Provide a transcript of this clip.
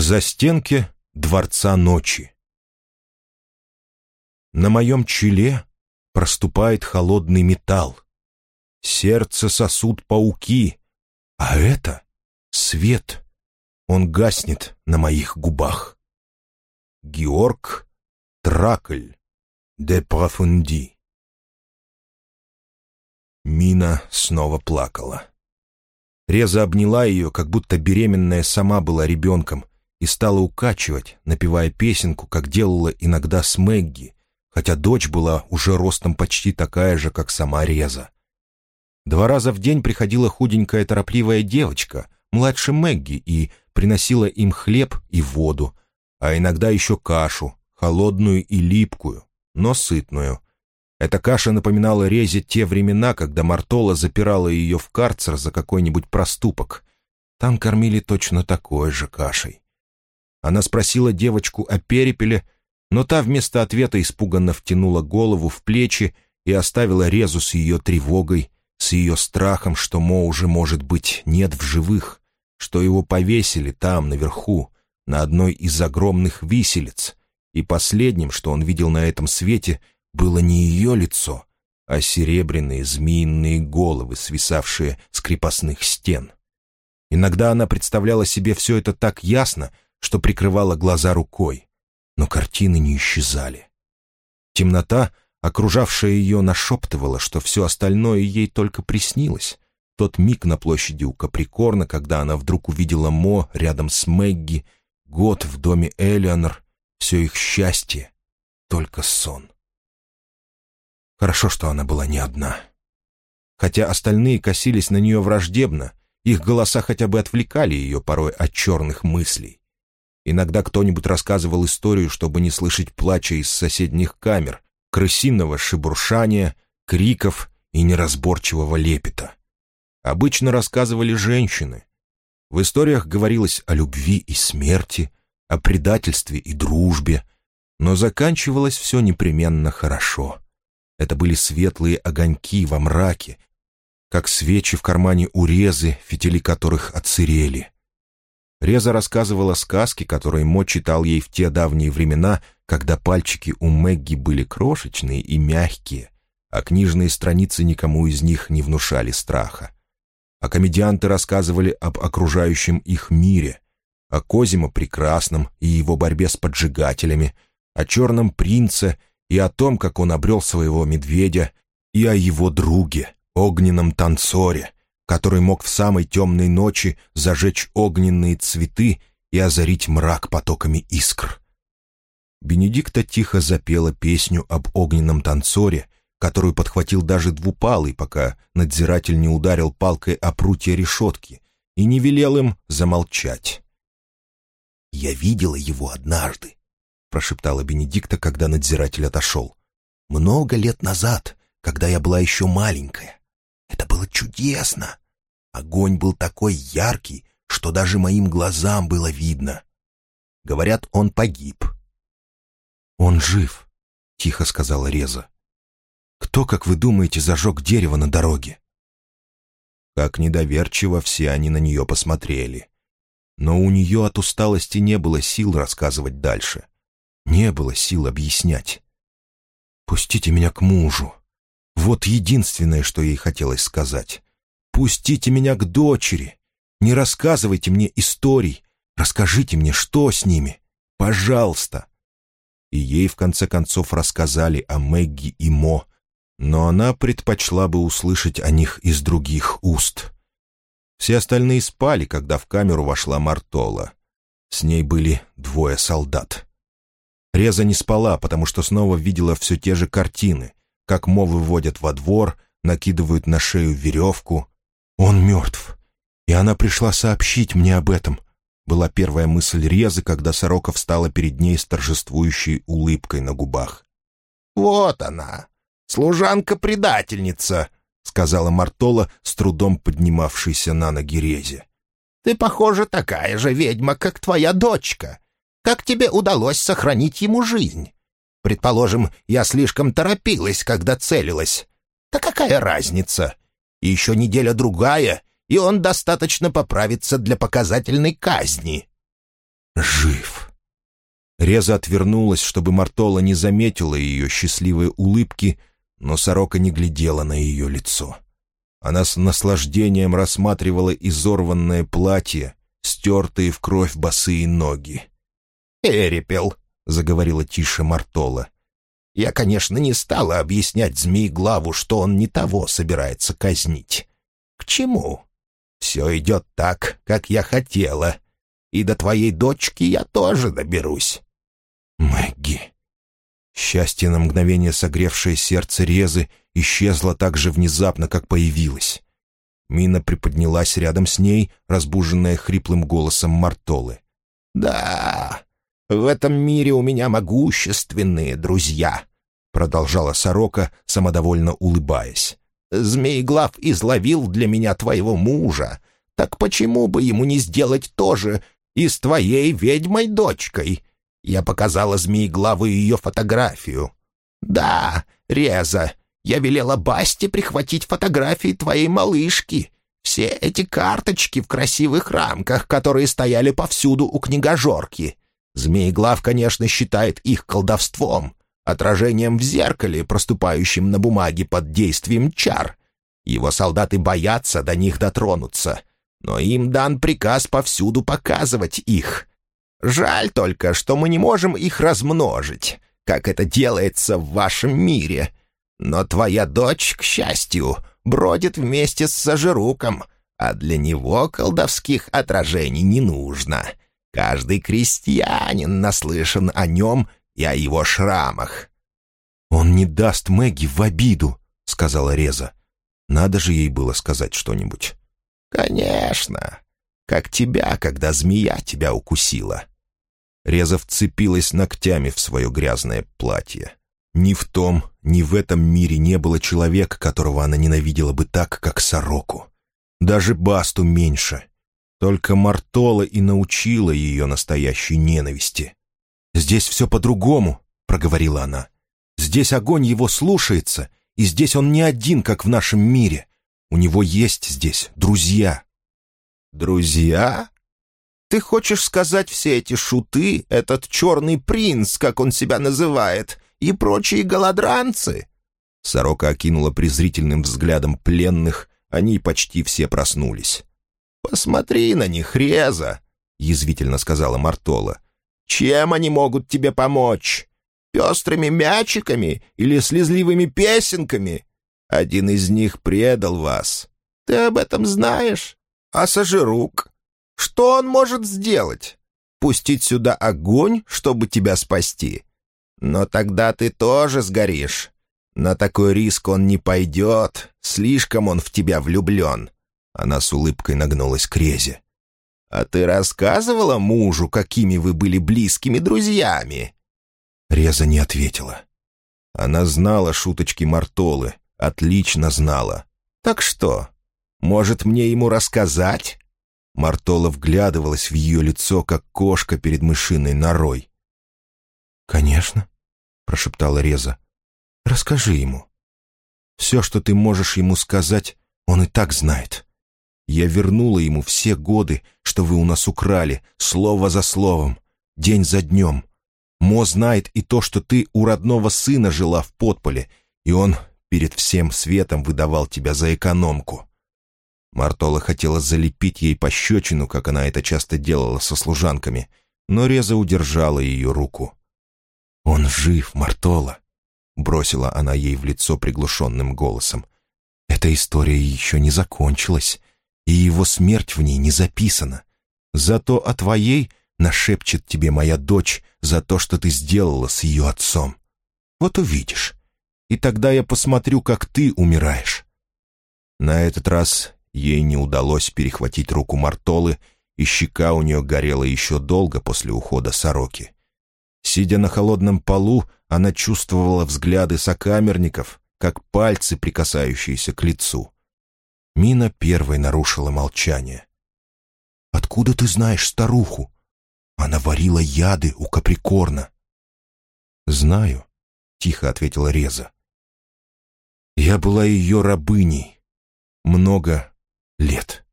застенке Дворца Ночи На моем челе проступает холодный металл. Сердце сосут пауки, а это свет. Он гаснет на моих губах. Георг Тракль де Профунди Мина снова плакала. Реза обняла ее, как будто беременная сама была ребенком, и стала укачивать, напевая песенку, как делала иногда с Мэгги, хотя дочь была уже ростом почти такая же, как сама Реза. Два раза в день приходила худенькая торопливая девочка, младше Мэгги, и приносила им хлеб и воду, а иногда еще кашу, холодную и липкую, но сытную. Эта каша напоминала Резе те времена, когда Мартола запирала ее в карцер за какой-нибудь проступок. Там кормили точно такой же кашей. Она спросила девочку о перепеле, но та вместо ответа испуганно втянула голову в плечи и оставила Резу с ее тревогой, с ее страхом, что Мо уже, может быть, нет в живых, что его повесили там, наверху, на одной из огромных виселиц, и последним, что он видел на этом свете, было не ее лицо, а серебряные змеиные головы, свисавшие с крепостных стен. Иногда она представляла себе все это так ясно, что прикрывала глаза рукой, но картины не исчезали. Темнота, окружавшая ее, нашептывала, что все остальное ей только приснилось. Тот миг на площади у Каприкорна, когда она вдруг увидела Мо рядом с Мэгги, год в доме Элеонор, все их счастье, только сон. Хорошо, что она была не одна. Хотя остальные косились на нее враждебно, их голоса хотя бы отвлекали ее порой от черных мыслей. Иногда кто-нибудь рассказывал историю, чтобы не слышать плача из соседних камер, крысиного шебуршания, криков и неразборчивого лепета. Обычно рассказывали женщины. В историях говорилось о любви и смерти, о предательстве и дружбе, но заканчивалось все непременно хорошо. Это были светлые огоньки во мраке, как свечи в кармане урезы, фитили которых отсырели. Реза рассказывала сказки, которые Мо читал ей в те давние времена, когда пальчики у Мэгги были крошечные и мягкие, а книжные страницы никому из них не внушали страха. А комедианты рассказывали об окружающем их мире, о Козимо Прекрасном и его борьбе с поджигателями, о Черном Принце и о том, как он обрел своего медведя, и о его друге, огненном танцоре — который мог в самой темной ночи зажечь огненные цветы и озарить мрак потоками искр. Бенедикта тихо запела песню об огненном танцоре, которую подхватил даже двупалый, пока надзиратель не ударил палкой о прутья решетки и не велел им замолчать. «Я видела его однажды», — прошептала Бенедикта, когда надзиратель отошел. «Много лет назад, когда я была еще маленькая. Это было чудесно. Огонь был такой яркий, что даже моим глазам было видно. Говорят, он погиб. «Он жив», — тихо сказала Реза. «Кто, как вы думаете, зажег дерево на дороге?» Как недоверчиво все они на нее посмотрели. Но у нее от усталости не было сил рассказывать дальше. Не было сил объяснять. «Пустите меня к мужу», вот единственное, что ей хотелось сказать. «Пустите меня к дочери. Не рассказывайте мне историй. Расскажите мне, что с ними. Пожалуйста». И ей, в конце концов, рассказали о Мэгги и Мо, но она предпочла бы услышать о них из других уст. Все остальные спали, когда в камеру вошла Мартола. С ней были двое солдат. Реза не спала, потому что снова видела все те же картины как Мо выводят во двор, накидывают на шею веревку. «Он мертв, и она пришла сообщить мне об этом», была первая мысль Резы, когда Сорока встала перед ней с торжествующей улыбкой на губах. «Вот она, служанка-предательница», — сказала Мартола, с трудом поднимавшейся на ноги Резе. «Ты, похоже, такая же ведьма, как твоя дочка. Как тебе удалось сохранить ему жизнь? Предположим, я слишком торопилась, когда целилась. Да какая разница? еще неделя-другая, и он достаточно поправится для показательной казни». жив. Реза отвернулась, чтобы Мартола не заметила ее счастливой улыбки, но сорока не глядела на ее лицо. Она с наслаждением рассматривала изорванное платье, стертые в кровь босые ноги. «Перепел», — заговорила тише Мартола. «Я, конечно, не стала объяснять Змееглаву, что он не того собирается казнить. К чему? Все идет так, как я хотела, и до твоей дочки я тоже доберусь». «Мэгги!» Счастье на мгновение согревшее сердце Резы исчезло так же внезапно, как появилось. Мина приподнялась рядом с ней, разбуженная хриплым голосом Мартолы. «Да, в этом мире у меня могущественные друзья», — продолжала сорока, самодовольно улыбаясь. «Змееглав изловил для меня твоего мужа. Так почему бы ему не сделать то же и с твоей ведьмой-дочкой? Я показала Змееглаву ее фотографию. Да, Реза, я велела Басте прихватить фотографии твоей малышки. Все эти карточки в красивых рамках, которые стояли повсюду у книгожорки. Змееглав, конечно, считает их колдовством, отражением в зеркале, проступающим на бумаге под действием чар. Его солдаты боятся до них дотронуться, но им дан приказ повсюду показывать их. Жаль только, что мы не можем их размножить, как это делается в вашем мире. Но твоя дочь, к счастью, бродит вместе с Сажируком, а для него колдовских отражений не нужно. Каждый крестьянин наслышан о нем и о его шрамах». «Он не даст Мэгги в обиду», — сказала Реза. «Надо же ей было сказать что-нибудь». «Конечно. Как тебя, когда змея тебя укусила». Реза вцепилась ногтями в свое грязное платье. Ни в том, ни в этом мире не было человека, которого она ненавидела бы так, как сороку. Даже Басту меньше. Только Мартола и научила ее настоящей ненависти. «Здесь все по-другому», — проговорила она. «Здесь огонь его слушается, и здесь он не один, как в нашем мире. У него есть здесь друзья». «Друзья? Ты хочешь сказать все эти шуты, этот черный принц, как он себя называет, и прочие голодранцы?» Сорока окинула презрительным взглядом пленных, они почти все проснулись. «Посмотри на них, Реза!» — язвительно сказала Мартола. «Чем они могут тебе помочь? Пестрыми мячиками или слезливыми песенками? Один из них предал вас. Ты об этом знаешь? А Сажирук? Что он может сделать? Пустить сюда огонь, чтобы тебя спасти? Но тогда ты тоже сгоришь. На такой риск он не пойдет, слишком он в тебя влюблен. Она с улыбкой нагнулась к Резе. «А ты рассказывала мужу, какими вы были близкими друзьями?» Реза не ответила. Она знала шуточки Мартолы, отлично знала. «Так что, может мне ему рассказать?» Мартола вглядывалась в ее лицо, как кошка перед мышиной норой. «Конечно», — прошептала Реза. «Расскажи ему. Все, что ты можешь ему сказать, он и так знает. Я вернула ему все годы, что вы у нас украли, слово за словом, день за днем. Мо знает и то, что ты у родного сына жила в подполе, и он перед всем светом выдавал тебя за экономку». Мартола хотела залепить ей пощечину, как она это часто делала со служанками, но Реза удержала ее руку. «Он жив, Мартола», — бросила она ей в лицо приглушенным голосом. «Эта история еще не закончилась и его смерть в ней не записана. Зато о твоей нашепчет тебе моя дочь за то, что ты сделала с ее отцом. Вот увидишь. И тогда я посмотрю, как ты умираешь». На этот раз ей не удалось перехватить руку Мартолы, и щека у нее горела еще долго после ухода сороки. Сидя на холодном полу, она чувствовала взгляды сокамерников, как пальцы, прикасающиеся к лицу. Мина первой нарушила молчание. «Откуда ты знаешь старуху? Она варила яды у Каприкорна». «Знаю», — тихо ответила Реза. «Я была ее рабыней много лет».